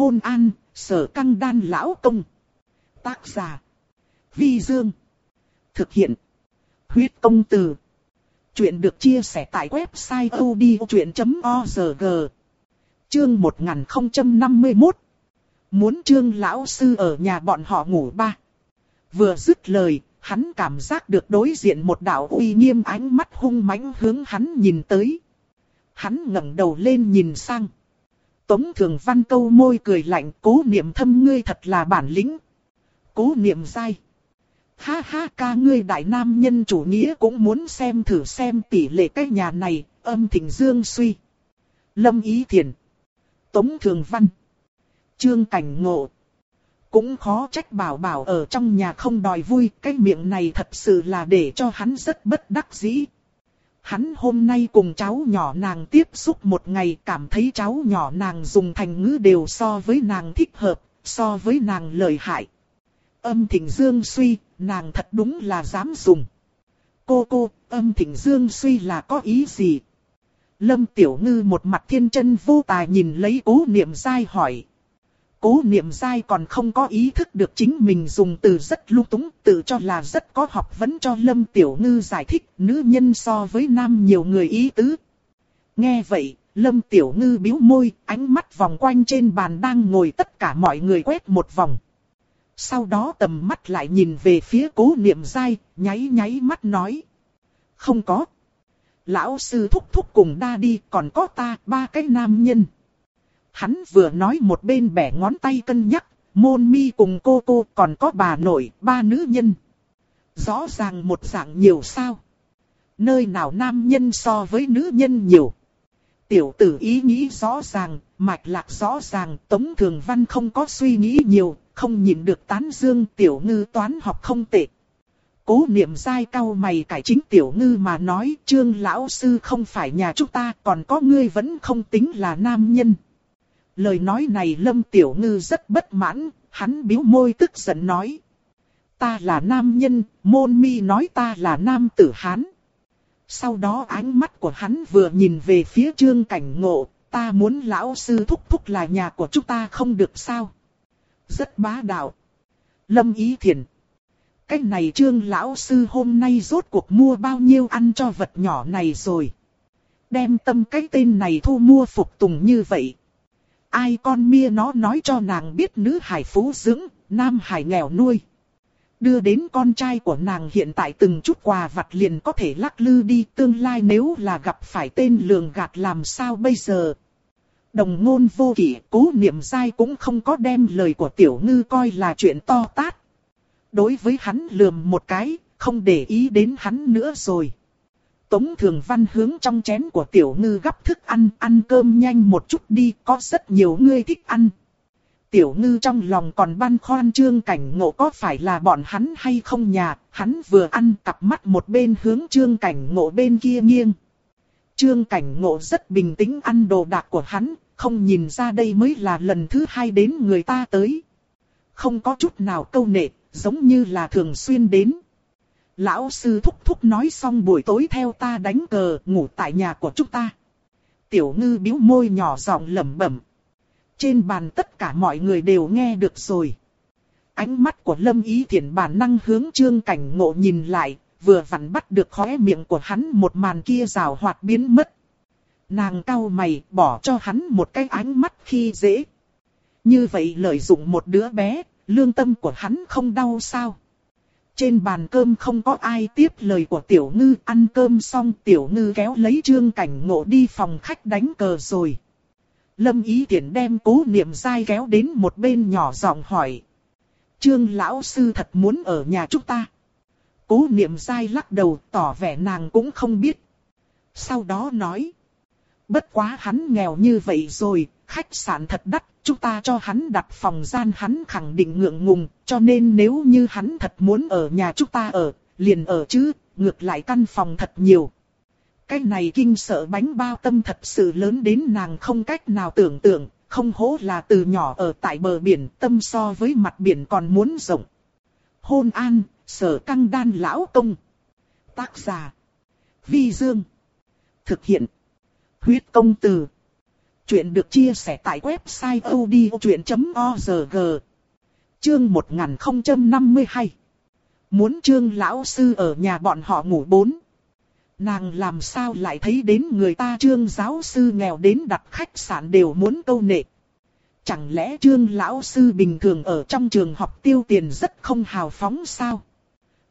Hôn an, sở căng đan lão công. Tác giả. Vi Dương. Thực hiện. Huyết công từ. Chuyện được chia sẻ tại website odchuyện.org. Chương 1051. Muốn trương lão sư ở nhà bọn họ ngủ ba. Vừa dứt lời, hắn cảm giác được đối diện một đạo uy nghiêm ánh mắt hung mãnh hướng hắn nhìn tới. Hắn ngẩng đầu lên nhìn sang. Tống Thường Văn câu môi cười lạnh cố niệm thâm ngươi thật là bản lĩnh. Cố niệm dai. Ha ha ca ngươi đại nam nhân chủ nghĩa cũng muốn xem thử xem tỷ lệ cái nhà này, âm thịnh dương suy. Lâm Ý Thiền. Tống Thường Văn. Trương Cảnh Ngộ. Cũng khó trách bảo bảo ở trong nhà không đòi vui, cái miệng này thật sự là để cho hắn rất bất đắc dĩ. Hắn hôm nay cùng cháu nhỏ nàng tiếp xúc một ngày cảm thấy cháu nhỏ nàng dùng thành ngữ đều so với nàng thích hợp, so với nàng lợi hại. Âm thịnh dương suy, nàng thật đúng là dám dùng. Cô cô, âm thịnh dương suy là có ý gì? Lâm Tiểu Ngư một mặt thiên chân vô tài nhìn lấy cố niệm dai hỏi. Cố niệm dai còn không có ý thức được chính mình dùng từ rất lung túng, tự cho là rất có học vấn cho Lâm Tiểu Ngư giải thích nữ nhân so với nam nhiều người ý tứ. Nghe vậy, Lâm Tiểu Ngư biếu môi, ánh mắt vòng quanh trên bàn đang ngồi tất cả mọi người quét một vòng. Sau đó tầm mắt lại nhìn về phía cố niệm dai, nháy nháy mắt nói. Không có. Lão sư thúc thúc cùng đa đi, còn có ta, ba cái nam nhân. Hắn vừa nói một bên bẻ ngón tay cân nhắc, môn mi cùng cô cô còn có bà nội, ba nữ nhân. Rõ ràng một dạng nhiều sao. Nơi nào nam nhân so với nữ nhân nhiều. Tiểu tử ý nghĩ rõ ràng, mạch lạc rõ ràng, Tống Thường Văn không có suy nghĩ nhiều, không nhìn được tán dương tiểu ngư toán học không tệ. Cố niệm dai cao mày cải chính tiểu ngư mà nói trương lão sư không phải nhà chúng ta còn có ngươi vẫn không tính là nam nhân. Lời nói này lâm tiểu ngư rất bất mãn, hắn biếu môi tức giận nói. Ta là nam nhân, môn mi nói ta là nam tử hán. Sau đó ánh mắt của hắn vừa nhìn về phía trương cảnh ngộ, ta muốn lão sư thúc thúc là nhà của chúng ta không được sao. Rất bá đạo. Lâm ý thiền. Cái này trương lão sư hôm nay rốt cuộc mua bao nhiêu ăn cho vật nhỏ này rồi. Đem tâm cái tên này thu mua phục tùng như vậy. Ai con mia nó nói cho nàng biết nữ hải phú dưỡng, nam hải nghèo nuôi. Đưa đến con trai của nàng hiện tại từng chút quà vặt liền có thể lắc lư đi tương lai nếu là gặp phải tên lường gạt làm sao bây giờ. Đồng ngôn vô kỷ cố niệm dai cũng không có đem lời của tiểu ngư coi là chuyện to tát. Đối với hắn lườm một cái, không để ý đến hắn nữa rồi. Tống Thường Văn hướng trong chén của tiểu ngư gắp thức ăn, ăn cơm nhanh một chút đi, có rất nhiều người thích ăn. Tiểu ngư trong lòng còn băn khoăn trương cảnh ngộ có phải là bọn hắn hay không nhà, hắn vừa ăn cặp mắt một bên hướng trương cảnh ngộ bên kia nghiêng. Trương cảnh ngộ rất bình tĩnh ăn đồ đạc của hắn, không nhìn ra đây mới là lần thứ hai đến người ta tới. Không có chút nào câu nệ, giống như là thường xuyên đến. Lão sư thúc thúc nói xong buổi tối theo ta đánh cờ ngủ tại nhà của chúng ta. Tiểu ngư biếu môi nhỏ giọng lẩm bẩm. Trên bàn tất cả mọi người đều nghe được rồi. Ánh mắt của Lâm Ý Thiển bản năng hướng trương cảnh ngộ nhìn lại, vừa vặn bắt được khóe miệng của hắn một màn kia rào hoạt biến mất. Nàng cau mày bỏ cho hắn một cái ánh mắt khi dễ. Như vậy lợi dụng một đứa bé, lương tâm của hắn không đau sao? Trên bàn cơm không có ai tiếp lời của tiểu ngư ăn cơm xong, tiểu ngư kéo lấy trương cảnh ngộ đi phòng khách đánh cờ rồi. Lâm ý tiện đem cố niệm dai kéo đến một bên nhỏ giọng hỏi. Trương lão sư thật muốn ở nhà chúng ta. Cố niệm dai lắc đầu, tỏ vẻ nàng cũng không biết. Sau đó nói. Bất quá hắn nghèo như vậy rồi, khách sạn thật đắt, chúng ta cho hắn đặt phòng gian hắn khẳng định ngượng ngùng, cho nên nếu như hắn thật muốn ở nhà chúng ta ở, liền ở chứ, ngược lại căn phòng thật nhiều. Cái này kinh sợ bánh bao tâm thật sự lớn đến nàng không cách nào tưởng tượng, không hố là từ nhỏ ở tại bờ biển tâm so với mặt biển còn muốn rộng. Hôn an, sở căng đan lão công. Tác giả. Vi Dương. Thực hiện. Huyết công từ. Chuyện được chia sẻ tại website odchuyện.org. Chương 1052. Muốn trương lão sư ở nhà bọn họ ngủ bốn. Nàng làm sao lại thấy đến người ta trương giáo sư nghèo đến đặt khách sạn đều muốn câu nệ. Chẳng lẽ trương lão sư bình thường ở trong trường học tiêu tiền rất không hào phóng sao?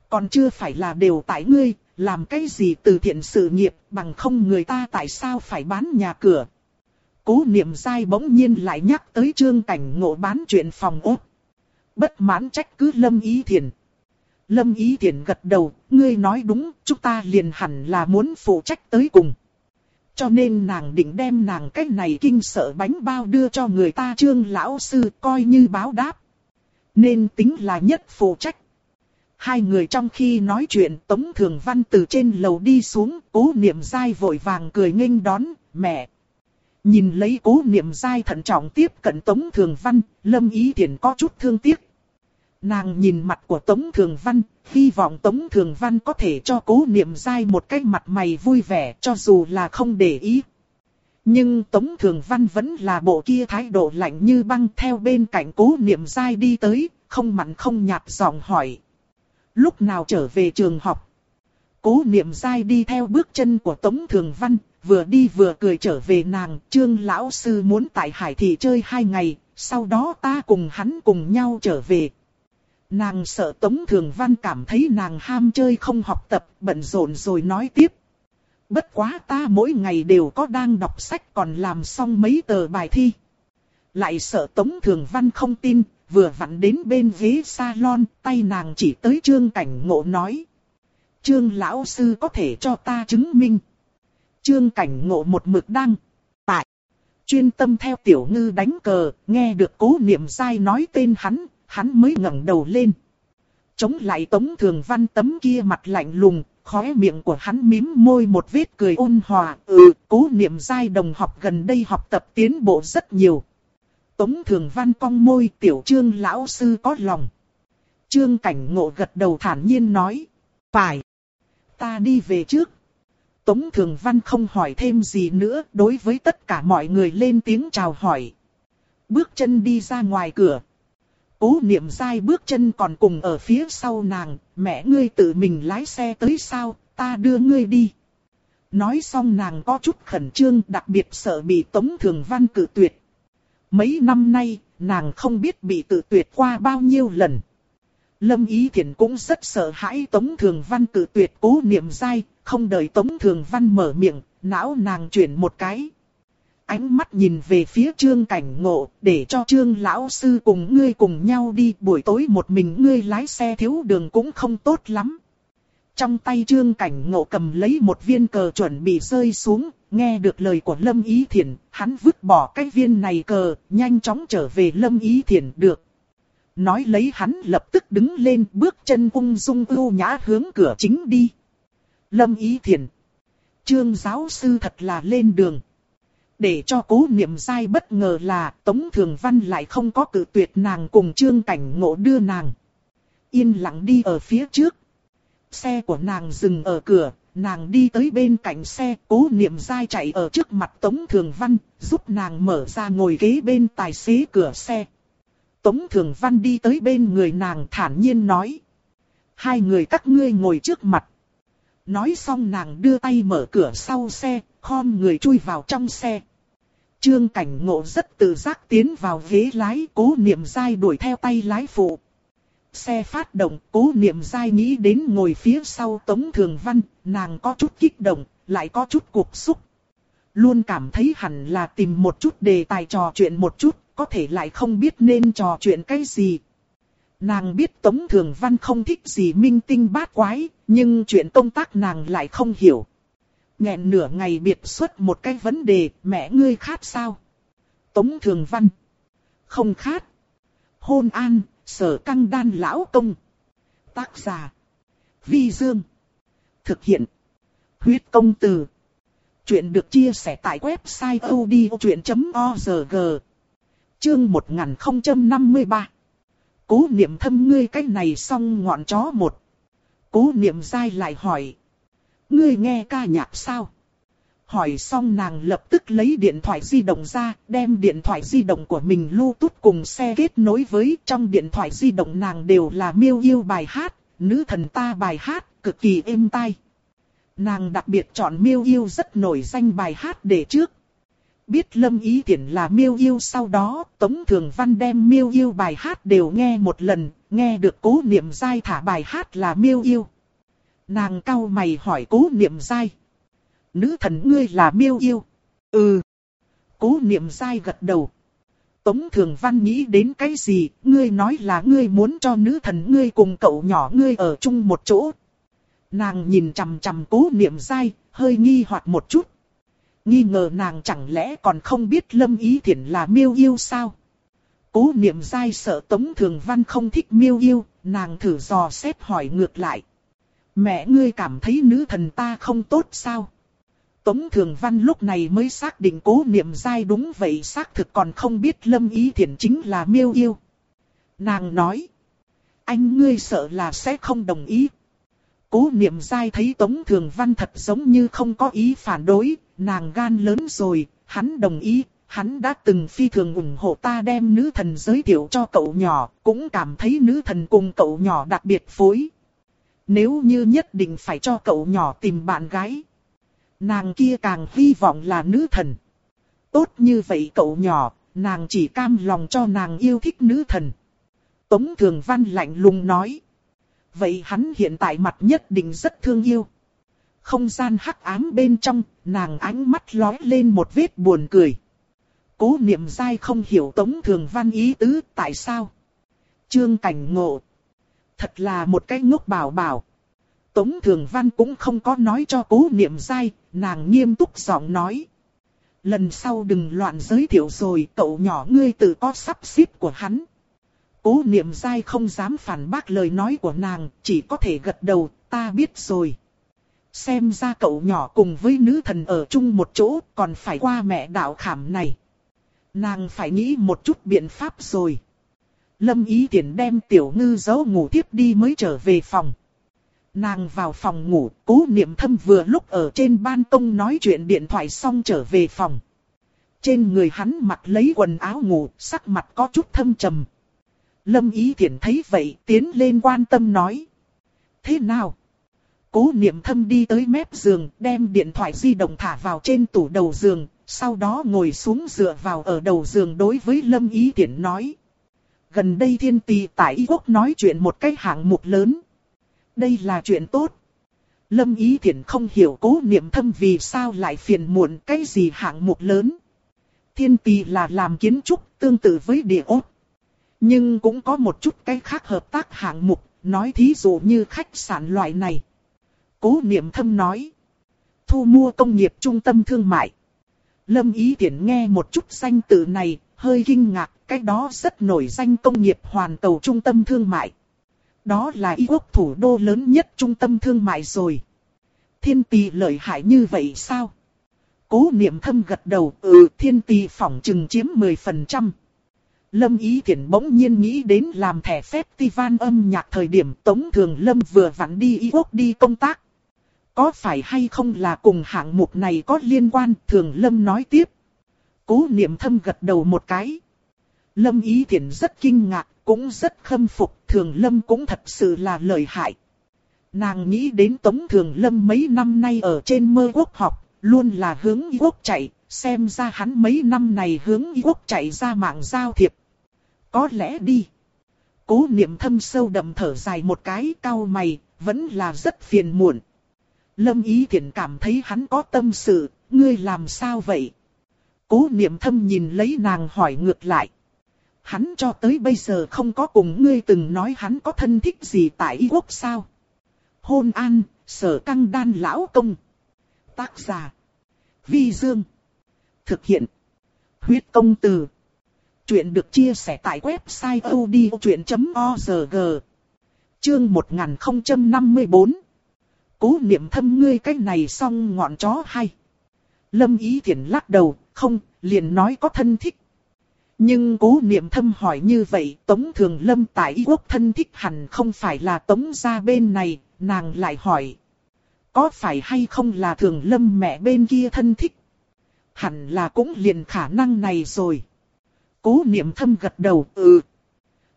Còn chưa phải là đều tại ngươi, làm cái gì từ thiện sự nghiệp bằng không người ta tại sao phải bán nhà cửa. Cố niệm dai bỗng nhiên lại nhắc tới trương cảnh ngộ bán chuyện phòng ốt. Bất mãn trách cứ lâm ý thiền. Lâm ý thiền gật đầu, ngươi nói đúng, chúng ta liền hẳn là muốn phụ trách tới cùng. Cho nên nàng định đem nàng cái này kinh sợ bánh bao đưa cho người ta trương lão sư coi như báo đáp. Nên tính là nhất phụ trách. Hai người trong khi nói chuyện Tống Thường Văn từ trên lầu đi xuống, cố niệm dai vội vàng cười nghênh đón, mẹ. Nhìn lấy cố niệm dai thận trọng tiếp cận Tống Thường Văn, Lâm Ý Thiển có chút thương tiếc. Nàng nhìn mặt của Tống Thường Văn, hy vọng Tống Thường Văn có thể cho cố niệm dai một cái mặt mày vui vẻ cho dù là không để ý. Nhưng Tống Thường Văn vẫn là bộ kia thái độ lạnh như băng theo bên cạnh cố niệm dai đi tới, không mặn không nhạt giọng hỏi. Lúc nào trở về trường học? Cố niệm dai đi theo bước chân của Tống Thường Văn, vừa đi vừa cười trở về nàng. Trương lão sư muốn tại Hải Thị chơi hai ngày, sau đó ta cùng hắn cùng nhau trở về. Nàng sợ Tống Thường Văn cảm thấy nàng ham chơi không học tập, bận rộn rồi nói tiếp. Bất quá ta mỗi ngày đều có đang đọc sách còn làm xong mấy tờ bài thi. Lại sợ Tống Thường Văn không tin, vừa vặn đến bên ghế salon, tay nàng chỉ tới trương cảnh ngộ nói. Trương lão sư có thể cho ta chứng minh. Trương cảnh ngộ một mực đăng. Tại. Chuyên tâm theo tiểu ngư đánh cờ, nghe được cố niệm sai nói tên hắn, hắn mới ngẩng đầu lên. Chống lại tống thường văn tấm kia mặt lạnh lùng, khóe miệng của hắn mím môi một vết cười ôn hòa. Ừ, cố niệm giai đồng học gần đây học tập tiến bộ rất nhiều. Tống Thường Văn cong môi tiểu trương lão sư có lòng. Trương Cảnh Ngộ gật đầu thản nhiên nói. Phải. Ta đi về trước. Tống Thường Văn không hỏi thêm gì nữa đối với tất cả mọi người lên tiếng chào hỏi. Bước chân đi ra ngoài cửa. Cố niệm dai bước chân còn cùng ở phía sau nàng, mẹ ngươi tự mình lái xe tới sao, ta đưa ngươi đi. Nói xong nàng có chút khẩn trương đặc biệt sợ bị Tống Thường Văn cử tuyệt. Mấy năm nay, nàng không biết bị tự tuyệt qua bao nhiêu lần. Lâm Ý Thiển cũng rất sợ hãi Tống Thường Văn tự tuyệt cố niệm dai, không đợi Tống Thường Văn mở miệng, não nàng chuyển một cái. Ánh mắt nhìn về phía trương cảnh ngộ, để cho trương lão sư cùng ngươi cùng nhau đi, buổi tối một mình ngươi lái xe thiếu đường cũng không tốt lắm. Trong tay trương cảnh ngộ cầm lấy một viên cờ chuẩn bị rơi xuống, nghe được lời của Lâm Ý Thiển, hắn vứt bỏ cái viên này cờ, nhanh chóng trở về Lâm Ý Thiển được. Nói lấy hắn lập tức đứng lên bước chân ung dung ưu nhã hướng cửa chính đi. Lâm Ý Thiển. Trương giáo sư thật là lên đường. Để cho cố niệm sai bất ngờ là Tống Thường Văn lại không có cử tuyệt nàng cùng Trương Cảnh Ngộ đưa nàng. Yên lặng đi ở phía trước, Xe của nàng dừng ở cửa, nàng đi tới bên cạnh xe, cố niệm dai chạy ở trước mặt Tống Thường Văn, giúp nàng mở ra ngồi ghế bên tài xế cửa xe. Tống Thường Văn đi tới bên người nàng thản nhiên nói. Hai người các ngươi ngồi trước mặt. Nói xong nàng đưa tay mở cửa sau xe, khom người chui vào trong xe. Trương cảnh ngộ rất tự giác tiến vào ghế lái, cố niệm dai đuổi theo tay lái phụ. Xe phát động, cố niệm dai nghĩ đến ngồi phía sau Tống Thường Văn, nàng có chút kích động, lại có chút cuộc xúc. Luôn cảm thấy hẳn là tìm một chút đề tài trò chuyện một chút, có thể lại không biết nên trò chuyện cái gì. Nàng biết Tống Thường Văn không thích gì minh tinh bát quái, nhưng chuyện công tác nàng lại không hiểu. Nghẹn nửa ngày biệt xuất một cái vấn đề, mẹ ngươi khát sao? Tống Thường Văn. Không khát. Hôn an, Sở căng đan lão công. Tác giả. Vi Dương. Thực hiện. Huyết công từ. Chuyện được chia sẻ tại website odchuyện.org. Chương 1053. Cố niệm thâm ngươi cái này xong ngọn chó một. Cố niệm dai lại hỏi. Ngươi nghe ca nhạc sao? Hỏi xong nàng lập tức lấy điện thoại di động ra, đem điện thoại di động của mình lưu tút cùng xe kết nối với trong điện thoại di động nàng đều là miêu yêu bài hát, nữ thần ta bài hát, cực kỳ êm tai. Nàng đặc biệt chọn miêu yêu rất nổi danh bài hát để trước. Biết lâm ý tiện là miêu yêu sau đó, Tống Thường Văn đem miêu yêu bài hát đều nghe một lần, nghe được cố niệm dai thả bài hát là miêu yêu. Nàng cau mày hỏi cố niệm dai. Nữ thần ngươi là miêu yêu. Ừ. Cố niệm dai gật đầu. Tống Thường Văn nghĩ đến cái gì, ngươi nói là ngươi muốn cho nữ thần ngươi cùng cậu nhỏ ngươi ở chung một chỗ. Nàng nhìn chằm chằm cố niệm dai, hơi nghi hoặc một chút. Nghi ngờ nàng chẳng lẽ còn không biết Lâm Ý Thiển là miêu yêu sao? Cố niệm dai sợ Tống Thường Văn không thích miêu yêu, nàng thử dò xét hỏi ngược lại. Mẹ ngươi cảm thấy nữ thần ta không tốt sao? Tống Thường Văn lúc này mới xác định cố niệm dai đúng vậy xác thực còn không biết Lâm Ý Thiển chính là miêu yêu. Nàng nói. Anh ngươi sợ là sẽ không đồng ý. Cố niệm dai thấy Tống Thường Văn thật giống như không có ý phản đối, nàng gan lớn rồi, hắn đồng ý, hắn đã từng phi thường ủng hộ ta đem nữ thần giới thiệu cho cậu nhỏ, cũng cảm thấy nữ thần cùng cậu nhỏ đặc biệt phối. Nếu như nhất định phải cho cậu nhỏ tìm bạn gái, nàng kia càng hy vọng là nữ thần. Tốt như vậy cậu nhỏ, nàng chỉ cam lòng cho nàng yêu thích nữ thần. Tống Thường Văn lạnh lùng nói. Vậy hắn hiện tại mặt nhất định rất thương yêu. Không gian hắc ám bên trong, nàng ánh mắt lóe lên một vết buồn cười. Cố niệm dai không hiểu Tống Thường Văn ý tứ tại sao. Trương Cảnh Ngộ. Thật là một cái ngốc bảo bảo. Tống Thường Văn cũng không có nói cho cố niệm dai, nàng nghiêm túc giọng nói. Lần sau đừng loạn giới thiệu rồi, cậu nhỏ ngươi tự có sắp xếp của hắn. Cố niệm dai không dám phản bác lời nói của nàng, chỉ có thể gật đầu, ta biết rồi. Xem ra cậu nhỏ cùng với nữ thần ở chung một chỗ, còn phải qua mẹ đạo khảm này. Nàng phải nghĩ một chút biện pháp rồi. Lâm ý tiện đem tiểu ngư giấu ngủ tiếp đi mới trở về phòng. Nàng vào phòng ngủ, cố niệm thâm vừa lúc ở trên ban công nói chuyện điện thoại xong trở về phòng. Trên người hắn mặc lấy quần áo ngủ, sắc mặt có chút thâm trầm. Lâm ý thiện thấy vậy, tiến lên quan tâm nói. Thế nào? Cố niệm thâm đi tới mép giường, đem điện thoại di động thả vào trên tủ đầu giường, sau đó ngồi xuống dựa vào ở đầu giường đối với Lâm Ý Tiễn nói. Gần đây thiên Tì tại Y Quốc nói chuyện một cái hạng mục lớn. Đây là chuyện tốt. Lâm Ý Thiển không hiểu cố niệm thâm vì sao lại phiền muộn cái gì hạng mục lớn. Thiên tỷ là làm kiến trúc tương tự với địa ốt. Nhưng cũng có một chút cái khác hợp tác hạng mục, nói thí dụ như khách sạn loại này. Cố niệm thâm nói. Thu mua công nghiệp trung tâm thương mại. Lâm Ý Tiễn nghe một chút danh từ này, hơi kinh ngạc, cái đó rất nổi danh công nghiệp hoàn cầu trung tâm thương mại. Đó là y quốc thủ đô lớn nhất trung tâm thương mại rồi. Thiên tỷ lợi hại như vậy sao? Cố niệm thâm gật đầu, ừ thiên tỷ phỏng chừng chiếm 10%. Lâm Ý Thiển bỗng nhiên nghĩ đến làm thẻ festival âm nhạc thời điểm Tống Thường Lâm vừa vặn đi Y Quốc đi công tác. Có phải hay không là cùng hạng mục này có liên quan, Thường Lâm nói tiếp. Cố niệm thâm gật đầu một cái. Lâm Ý Thiển rất kinh ngạc, cũng rất khâm phục, Thường Lâm cũng thật sự là lợi hại. Nàng nghĩ đến Tống Thường Lâm mấy năm nay ở trên mơ quốc học, luôn là hướng Y quốc chạy, xem ra hắn mấy năm này hướng Y quốc chạy ra mạng giao thiệp. Có lẽ đi. Cố niệm thâm sâu đậm thở dài một cái cao mày, vẫn là rất phiền muộn. Lâm Ý thiện cảm thấy hắn có tâm sự, ngươi làm sao vậy? Cố niệm thâm nhìn lấy nàng hỏi ngược lại. Hắn cho tới bây giờ không có cùng ngươi từng nói hắn có thân thích gì tại Y quốc sao? Hôn an, sở căng đan lão công. Tác giả. Vi Dương. Thực hiện. Huyết công từ. Chuyện được chia sẻ tại website odchuyện.org. Chương 1054 cố niệm thâm ngươi cái này xong ngọn chó hay. Lâm ý thiện lắc đầu, không, liền nói có thân thích. Nhưng cố niệm thâm hỏi như vậy, Tống Thường Lâm tại Y quốc thân thích hẳn không phải là Tống gia bên này, nàng lại hỏi. Có phải hay không là thường lâm mẹ bên kia thân thích? Hẳn là cũng liền khả năng này rồi. Cố niệm thâm gật đầu, ừ.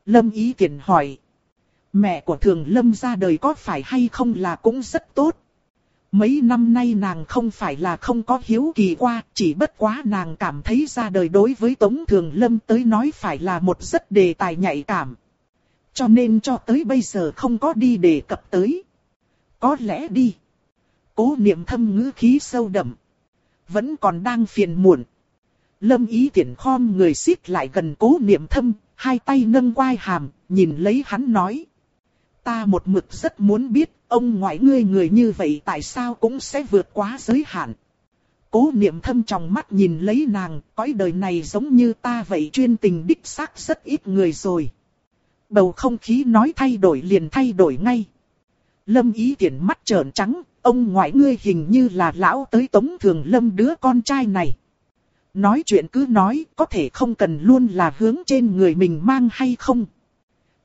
Lâm ý tiện hỏi. Mẹ của thường lâm ra đời có phải hay không là cũng rất tốt. Mấy năm nay nàng không phải là không có hiếu kỳ qua, chỉ bất quá nàng cảm thấy ra đời đối với Tống Thường Lâm tới nói phải là một rất đề tài nhạy cảm. Cho nên cho tới bây giờ không có đi đề cập tới. Có lẽ đi. Cố niệm thâm ngữ khí sâu đậm. Vẫn còn đang phiền muộn. Lâm ý tiện khom người xích lại gần cố niệm thâm, hai tay nâng quai hàm, nhìn lấy hắn nói. Ta một mực rất muốn biết, ông ngoại ngươi người như vậy tại sao cũng sẽ vượt quá giới hạn. Cố niệm thâm trong mắt nhìn lấy nàng, cõi đời này giống như ta vậy chuyên tình đích xác rất ít người rồi. Bầu không khí nói thay đổi liền thay đổi ngay. Lâm ý tiện mắt trợn trắng, ông ngoại ngươi hình như là lão tới tống thường lâm đứa con trai này. Nói chuyện cứ nói, có thể không cần luôn là hướng trên người mình mang hay không.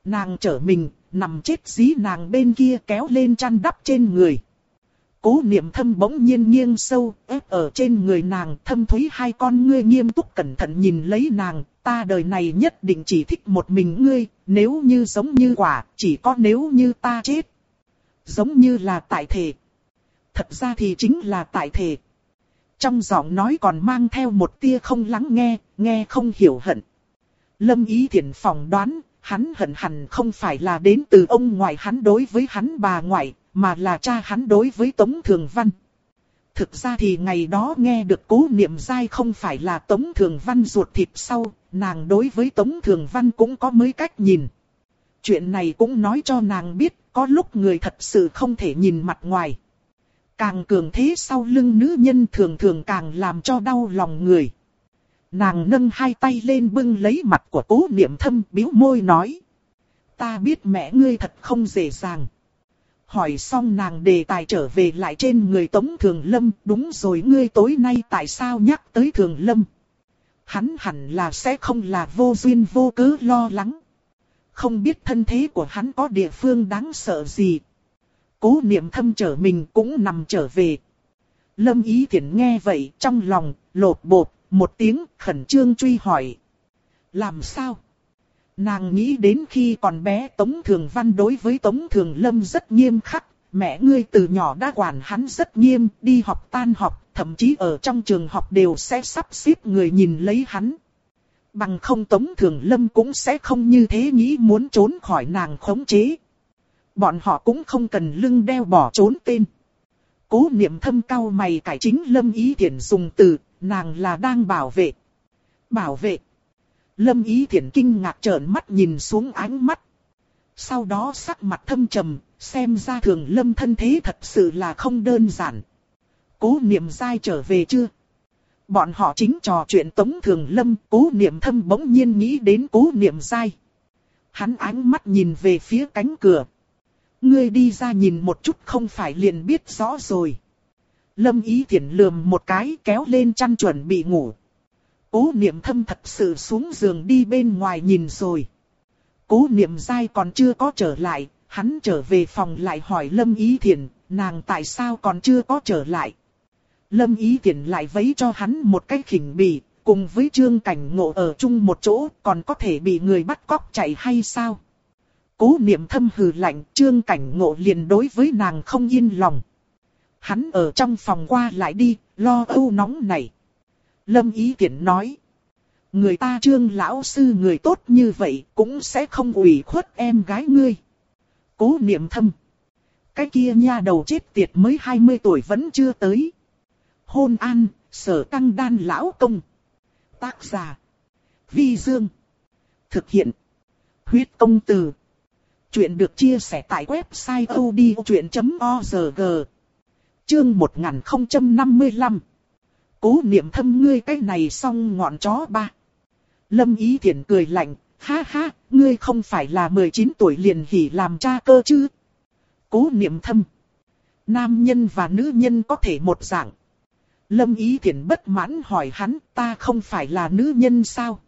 Nàng trở mình, nằm chết dí nàng bên kia kéo lên chăn đắp trên người. Cố niệm thâm bỗng nhiên nghiêng sâu, ép ở trên người nàng, thâm thúy hai con ngươi nghiêm túc cẩn thận nhìn lấy nàng, ta đời này nhất định chỉ thích một mình ngươi, nếu như giống như quả, chỉ có nếu như ta chết. Giống như là tại thể. Thật ra thì chính là tại thể. Trong giọng nói còn mang theo một tia không lắng nghe, nghe không hiểu hận. Lâm ý thiện phỏng đoán, hắn hận hẳn không phải là đến từ ông ngoại hắn đối với hắn bà ngoại, mà là cha hắn đối với Tống Thường Văn. Thực ra thì ngày đó nghe được cố niệm dai không phải là Tống Thường Văn ruột thịt sau, nàng đối với Tống Thường Văn cũng có mới cách nhìn. Chuyện này cũng nói cho nàng biết, có lúc người thật sự không thể nhìn mặt ngoài. Càng cường thế sau lưng nữ nhân thường thường càng làm cho đau lòng người. Nàng nâng hai tay lên bưng lấy mặt của cố niệm thâm biếu môi nói. Ta biết mẹ ngươi thật không dễ dàng. Hỏi xong nàng đề tài trở về lại trên người Tống Thường Lâm. Đúng rồi ngươi tối nay tại sao nhắc tới Thường Lâm. Hắn hẳn là sẽ không là vô duyên vô cớ lo lắng. Không biết thân thế của hắn có địa phương đáng sợ gì. Cố niệm thâm trở mình cũng nằm trở về. Lâm ý thiện nghe vậy trong lòng, lột bột, một tiếng khẩn trương truy hỏi. Làm sao? Nàng nghĩ đến khi còn bé Tống Thường Văn đối với Tống Thường Lâm rất nghiêm khắc, mẹ ngươi từ nhỏ đã quản hắn rất nghiêm, đi học tan học, thậm chí ở trong trường học đều sẽ sắp xếp người nhìn lấy hắn. Bằng không Tống Thường Lâm cũng sẽ không như thế nghĩ muốn trốn khỏi nàng khống chế. Bọn họ cũng không cần lưng đeo bỏ trốn tên. Cố niệm thâm cao mày cải chính Lâm Ý Thiển dùng từ, nàng là đang bảo vệ. Bảo vệ. Lâm Ý Thiển kinh ngạc trợn mắt nhìn xuống ánh mắt. Sau đó sắc mặt thâm trầm, xem ra thường Lâm thân thế thật sự là không đơn giản. Cố niệm dai trở về chưa? Bọn họ chính trò chuyện tống thường Lâm, cố niệm thâm bỗng nhiên nghĩ đến cố niệm dai. Hắn ánh mắt nhìn về phía cánh cửa. Ngươi đi ra nhìn một chút không phải liền biết rõ rồi. Lâm ý thiển lườm một cái kéo lên chăn chuẩn bị ngủ. Cố niệm thâm thật sự xuống giường đi bên ngoài nhìn rồi. Cố niệm dai còn chưa có trở lại, hắn trở về phòng lại hỏi Lâm Ý Thiển, nàng tại sao còn chưa có trở lại. Lâm Ý Thiển lại vấy cho hắn một cái khỉnh bì, cùng với trương cảnh ngộ ở chung một chỗ còn có thể bị người bắt cóc chạy hay sao. Cố niệm thâm hừ lạnh, trương cảnh ngộ liền đối với nàng không yên lòng. Hắn ở trong phòng qua lại đi, lo âu nóng này. Lâm Ý Tiễn nói. Người ta trương lão sư người tốt như vậy cũng sẽ không ủy khuất em gái ngươi. Cố niệm thâm. Cái kia nha đầu chết tiệt mới 20 tuổi vẫn chưa tới. Hôn an, sở căng đan lão công. Tác giả. Vi Dương. Thực hiện. Huyết công từ. Chuyện được chia sẻ tại website odchuyện.org. Chương 1055 Cố niệm thâm ngươi cái này xong ngọn chó ba. Lâm Ý Thiển cười lạnh, ha ha, ngươi không phải là 19 tuổi liền hỉ làm cha cơ chứ. Cố niệm thâm. Nam nhân và nữ nhân có thể một dạng. Lâm Ý Thiển bất mãn hỏi hắn, ta không phải là nữ nhân sao?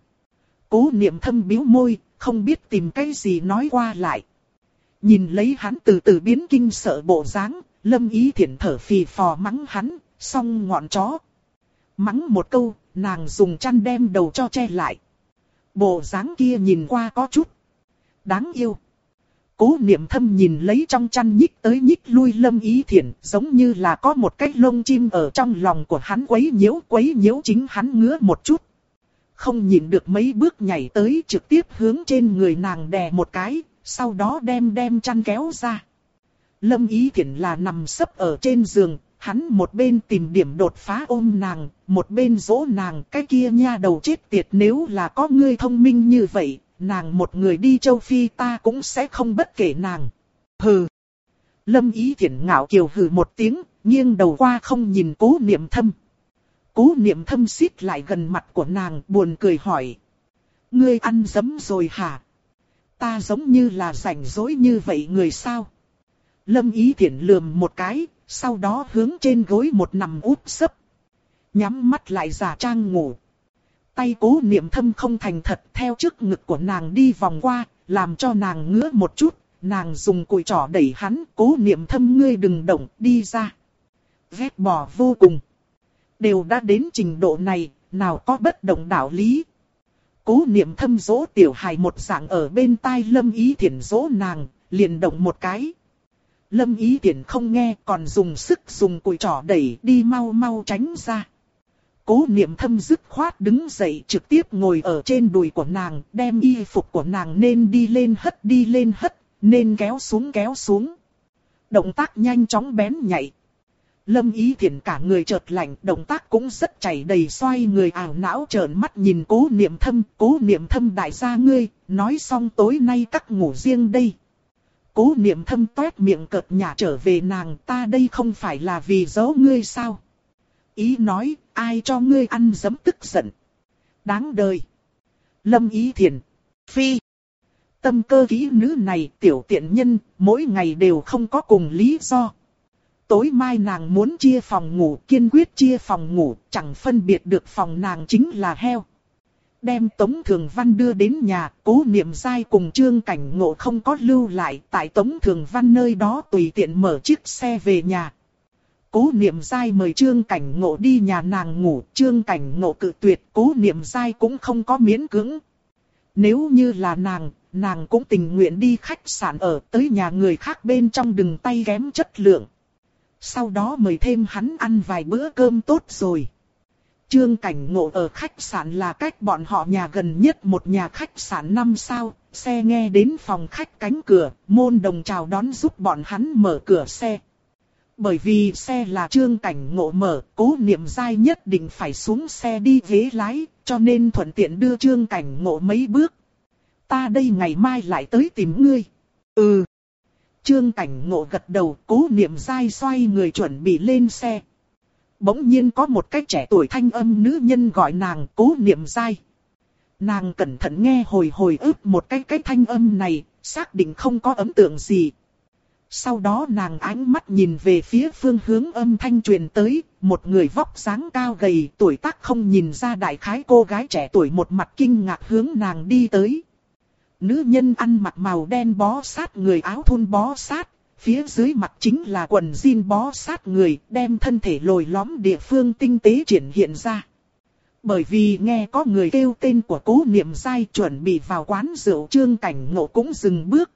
Cố niệm thâm biếu môi, không biết tìm cái gì nói qua lại. Nhìn lấy hắn từ từ biến kinh sợ bộ dáng, Lâm Ý Thiển thở phì phò mắng hắn, xong ngọn chó. Mắng một câu, nàng dùng chăn đem đầu cho che lại. Bộ dáng kia nhìn qua có chút đáng yêu. Cố niệm thâm nhìn lấy trong chăn nhích tới nhích lui lâm ý thiện, giống như là có một cái lông chim ở trong lòng của hắn quấy nhiễu quấy nhiễu chính hắn ngứa một chút. Không nhìn được mấy bước nhảy tới trực tiếp hướng trên người nàng đè một cái, sau đó đem đem chăn kéo ra. Lâm ý thiện là nằm sấp ở trên giường, hắn một bên tìm điểm đột phá ôm nàng, một bên dỗ nàng, cái kia nha đầu chết tiệt nếu là có ngươi thông minh như vậy, nàng một người đi châu Phi ta cũng sẽ không bất kể nàng. Hừ. Lâm ý thiện ngạo kiều hừ một tiếng, nghiêng đầu qua không nhìn cố niệm thâm. Cố niệm thâm xít lại gần mặt của nàng buồn cười hỏi. Ngươi ăn dấm rồi hả? Ta giống như là rảnh rỗi như vậy người sao? Lâm ý thiển lườm một cái, sau đó hướng trên gối một nằm úp sấp. Nhắm mắt lại giả trang ngủ. Tay cố niệm thâm không thành thật theo trước ngực của nàng đi vòng qua, làm cho nàng ngứa một chút, nàng dùng cùi trỏ đẩy hắn, cố niệm thâm ngươi đừng động, đi ra. Ghét bỏ vô cùng. Đều đã đến trình độ này, nào có bất động đạo lý. Cố niệm thâm dỗ tiểu hài một dạng ở bên tai lâm ý thiển dỗ nàng, liền động một cái. Lâm ý tiện không nghe còn dùng sức dùng cùi trỏ đẩy đi mau mau tránh ra. Cố niệm thâm dứt khoát đứng dậy trực tiếp ngồi ở trên đùi của nàng đem y phục của nàng nên đi lên hất đi lên hất, nên kéo xuống kéo xuống. Động tác nhanh chóng bén nhạy. Lâm ý thiện cả người chợt lạnh, động tác cũng rất chảy đầy xoay người ảo não trợn mắt nhìn cố niệm thâm, cố niệm thâm đại gia ngươi, nói xong tối nay các ngủ riêng đây. Cố niệm thâm toét miệng cợt nhả trở về nàng ta đây không phải là vì giấu ngươi sao. Ý nói, ai cho ngươi ăn dấm tức giận. Đáng đời. Lâm ý thiền. Phi. Tâm cơ kỹ nữ này tiểu tiện nhân, mỗi ngày đều không có cùng lý do. Tối mai nàng muốn chia phòng ngủ, kiên quyết chia phòng ngủ, chẳng phân biệt được phòng nàng chính là heo. Đem Tống Thường Văn đưa đến nhà, cố niệm dai cùng trương cảnh ngộ không có lưu lại tại Tống Thường Văn nơi đó tùy tiện mở chiếc xe về nhà. Cố niệm dai mời trương cảnh ngộ đi nhà nàng ngủ, trương cảnh ngộ cự tuyệt, cố niệm dai cũng không có miễn cưỡng. Nếu như là nàng, nàng cũng tình nguyện đi khách sạn ở tới nhà người khác bên trong đừng tay kém chất lượng. Sau đó mời thêm hắn ăn vài bữa cơm tốt rồi. Trương Cảnh Ngộ ở khách sạn là cách bọn họ nhà gần nhất một nhà khách sạn năm sao, xe nghe đến phòng khách cánh cửa, môn đồng chào đón giúp bọn hắn mở cửa xe. Bởi vì xe là Trương Cảnh Ngộ mở, cố niệm dai nhất định phải xuống xe đi ghế lái, cho nên thuận tiện đưa Trương Cảnh Ngộ mấy bước. Ta đây ngày mai lại tới tìm ngươi. Ừ. Trương Cảnh Ngộ gật đầu, cố niệm dai xoay người chuẩn bị lên xe bỗng nhiên có một cái trẻ tuổi thanh âm nữ nhân gọi nàng cố niệm dai. Nàng cẩn thận nghe hồi hồi ức một cái cái thanh âm này, xác định không có ấn tượng gì. Sau đó nàng ánh mắt nhìn về phía phương hướng âm thanh truyền tới, một người vóc dáng cao gầy, tuổi tác không nhìn ra đại khái cô gái trẻ tuổi một mặt kinh ngạc hướng nàng đi tới. Nữ nhân ăn mặc màu đen bó sát người áo thun bó sát, phía dưới mặt chính là quần jean bó sát người, đem thân thể lồi lõm địa phương tinh tế triển hiện ra. Bởi vì nghe có người kêu tên của cố niệm dai chuẩn bị vào quán rượu trương cảnh ngộ cũng dừng bước.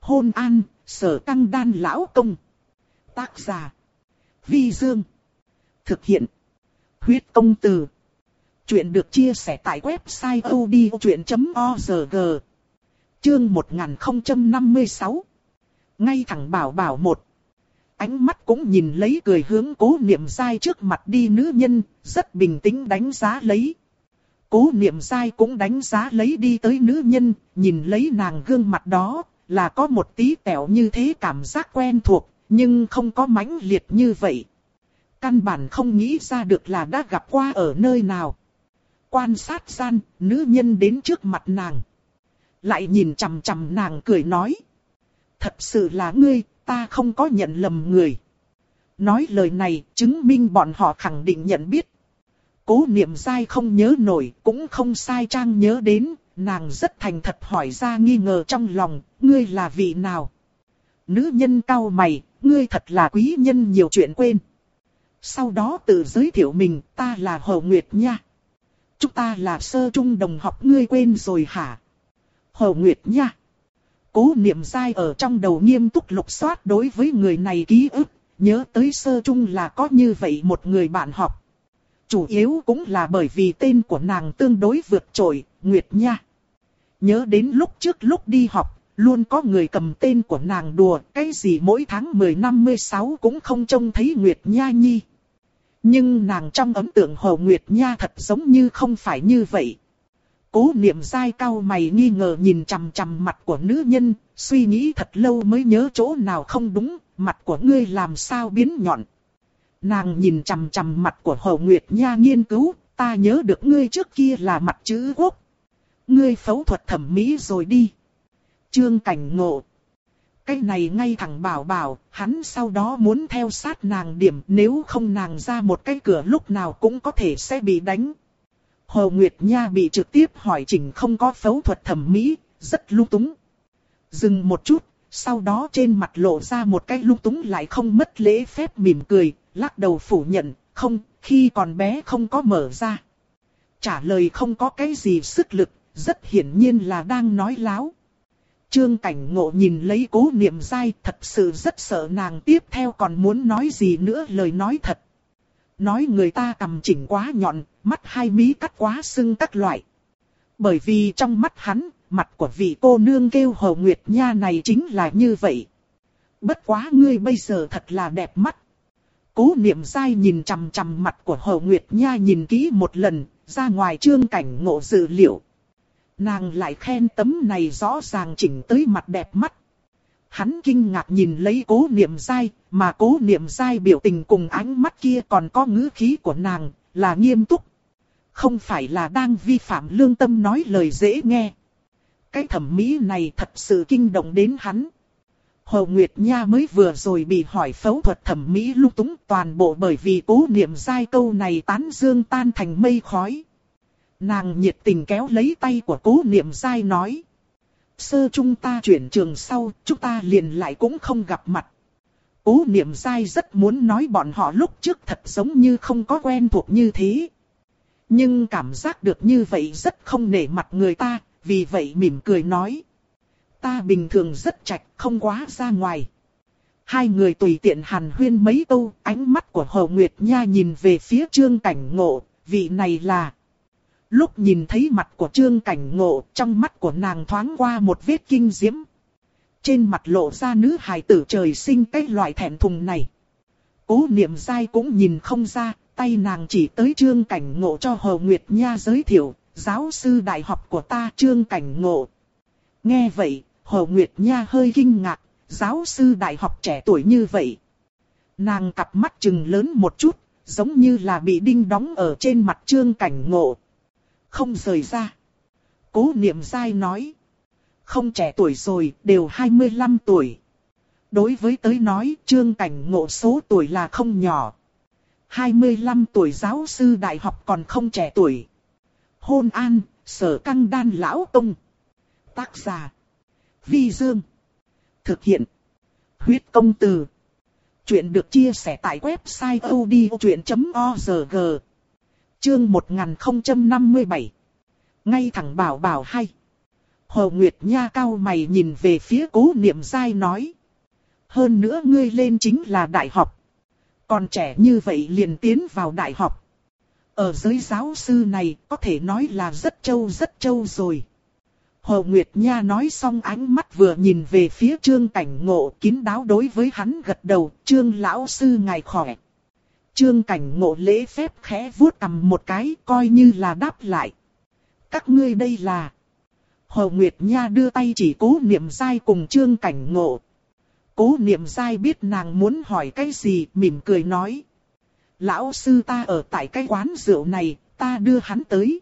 Hôn an, sở tăng đan lão công. Tác giả. Vi Dương. Thực hiện. Huyết công từ. Chuyện được chia sẻ tại website odchuyện.org. Chương 1056 ngay thẳng bảo bảo một. Ánh mắt cũng nhìn lấy cười hướng cố niệm dai trước mặt đi nữ nhân, rất bình tĩnh đánh giá lấy. Cố niệm dai cũng đánh giá lấy đi tới nữ nhân, nhìn lấy nàng gương mặt đó, là có một tí tẹo như thế cảm giác quen thuộc, nhưng không có mãnh liệt như vậy. Căn bản không nghĩ ra được là đã gặp qua ở nơi nào. Quan sát gian, nữ nhân đến trước mặt nàng. Lại nhìn chằm chằm nàng cười nói thật sự là ngươi, ta không có nhận lầm người. Nói lời này, chứng minh bọn họ khẳng định nhận biết. Cố niệm sai không nhớ nổi, cũng không sai trang nhớ đến, nàng rất thành thật hỏi ra nghi ngờ trong lòng, ngươi là vị nào? Nữ nhân cao mày, ngươi thật là quý nhân nhiều chuyện quên. Sau đó tự giới thiệu mình, ta là Hồ Nguyệt nha. Chúng ta là sơ trung đồng học ngươi quên rồi hả? Hồ Nguyệt nha. Cố niệm dai ở trong đầu nghiêm túc lục soát đối với người này ký ức, nhớ tới sơ trung là có như vậy một người bạn học. Chủ yếu cũng là bởi vì tên của nàng tương đối vượt trội, Nguyệt Nha. Nhớ đến lúc trước lúc đi học, luôn có người cầm tên của nàng đùa, cái gì mỗi tháng 10 năm 16 cũng không trông thấy Nguyệt Nha Nhi. Nhưng nàng trong ấn tượng Hồ Nguyệt Nha thật giống như không phải như vậy. Cố niệm dai cao mày nghi ngờ nhìn chằm chằm mặt của nữ nhân, suy nghĩ thật lâu mới nhớ chỗ nào không đúng, mặt của ngươi làm sao biến nhọn. Nàng nhìn chằm chằm mặt của Hồ Nguyệt Nha nghiên cứu, ta nhớ được ngươi trước kia là mặt chữ quốc. Ngươi phẫu thuật thẩm mỹ rồi đi. Trương cảnh ngộ. Cái này ngay thẳng bảo bảo, hắn sau đó muốn theo sát nàng điểm nếu không nàng ra một cái cửa lúc nào cũng có thể sẽ bị đánh. Hồ Nguyệt Nha bị trực tiếp hỏi chỉnh không có phẫu thuật thẩm mỹ, rất lung túng. Dừng một chút, sau đó trên mặt lộ ra một cái lung túng lại không mất lễ phép mỉm cười, lắc đầu phủ nhận, không, khi còn bé không có mở ra. Trả lời không có cái gì sức lực, rất hiển nhiên là đang nói láo. Trương cảnh ngộ nhìn lấy cố niệm dai thật sự rất sợ nàng tiếp theo còn muốn nói gì nữa lời nói thật. Nói người ta cầm chỉnh quá nhọn, mắt hai mí cắt quá sưng các loại. Bởi vì trong mắt hắn, mặt của vị cô nương kêu Hồ Nguyệt Nha này chính là như vậy. Bất quá ngươi bây giờ thật là đẹp mắt. Cố niệm dai nhìn chằm chằm mặt của Hồ Nguyệt Nha nhìn kỹ một lần, ra ngoài trương cảnh ngộ dự liệu. Nàng lại khen tấm này rõ ràng chỉnh tới mặt đẹp mắt. Hắn kinh ngạc nhìn lấy cố niệm dai, mà cố niệm dai biểu tình cùng ánh mắt kia còn có ngữ khí của nàng, là nghiêm túc. Không phải là đang vi phạm lương tâm nói lời dễ nghe. Cái thẩm mỹ này thật sự kinh động đến hắn. Hồ Nguyệt Nha mới vừa rồi bị hỏi phẫu thuật thẩm mỹ lung túng toàn bộ bởi vì cố niệm dai câu này tán dương tan thành mây khói. Nàng nhiệt tình kéo lấy tay của cố niệm dai nói. Sơ chúng ta chuyển trường sau, chúng ta liền lại cũng không gặp mặt. Cố niệm dai rất muốn nói bọn họ lúc trước thật giống như không có quen thuộc như thế. Nhưng cảm giác được như vậy rất không nể mặt người ta, vì vậy mỉm cười nói. Ta bình thường rất trạch, không quá ra ngoài. Hai người tùy tiện hàn huyên mấy câu, ánh mắt của Hồ Nguyệt Nha nhìn về phía trương cảnh ngộ, vị này là... Lúc nhìn thấy mặt của trương cảnh ngộ, trong mắt của nàng thoáng qua một vết kinh diễm. Trên mặt lộ ra nữ hài tử trời sinh cái loại thẹn thùng này. Cố niệm dai cũng nhìn không ra, tay nàng chỉ tới trương cảnh ngộ cho Hồ Nguyệt Nha giới thiệu, giáo sư đại học của ta trương cảnh ngộ. Nghe vậy, Hồ Nguyệt Nha hơi kinh ngạc, giáo sư đại học trẻ tuổi như vậy. Nàng cặp mắt trừng lớn một chút, giống như là bị đinh đóng ở trên mặt trương cảnh ngộ. Không rời ra. Cố niệm dai nói. Không trẻ tuổi rồi, đều 25 tuổi. Đối với tới nói, trương cảnh ngộ số tuổi là không nhỏ. 25 tuổi giáo sư đại học còn không trẻ tuổi. Hôn an, sở căng đan lão tông. Tác giả. Vi Dương. Thực hiện. Huyết công từ. Chuyện được chia sẻ tại website odchuyện.org. Chương 1057. Ngay thẳng bảo bảo hay. Hồ Nguyệt Nha cao mày nhìn về phía cố niệm dai nói. Hơn nữa ngươi lên chính là đại học. Còn trẻ như vậy liền tiến vào đại học. Ở giới giáo sư này có thể nói là rất châu rất châu rồi. Hồ Nguyệt Nha nói xong ánh mắt vừa nhìn về phía trương cảnh ngộ kín đáo đối với hắn gật đầu, trương lão sư ngài khỏe. Trương cảnh ngộ lễ phép khẽ vuốt cầm một cái coi như là đáp lại. Các ngươi đây là... Hồ Nguyệt Nha đưa tay chỉ cố niệm dai cùng trương cảnh ngộ. Cố niệm dai biết nàng muốn hỏi cái gì, mỉm cười nói. Lão sư ta ở tại cái quán rượu này, ta đưa hắn tới.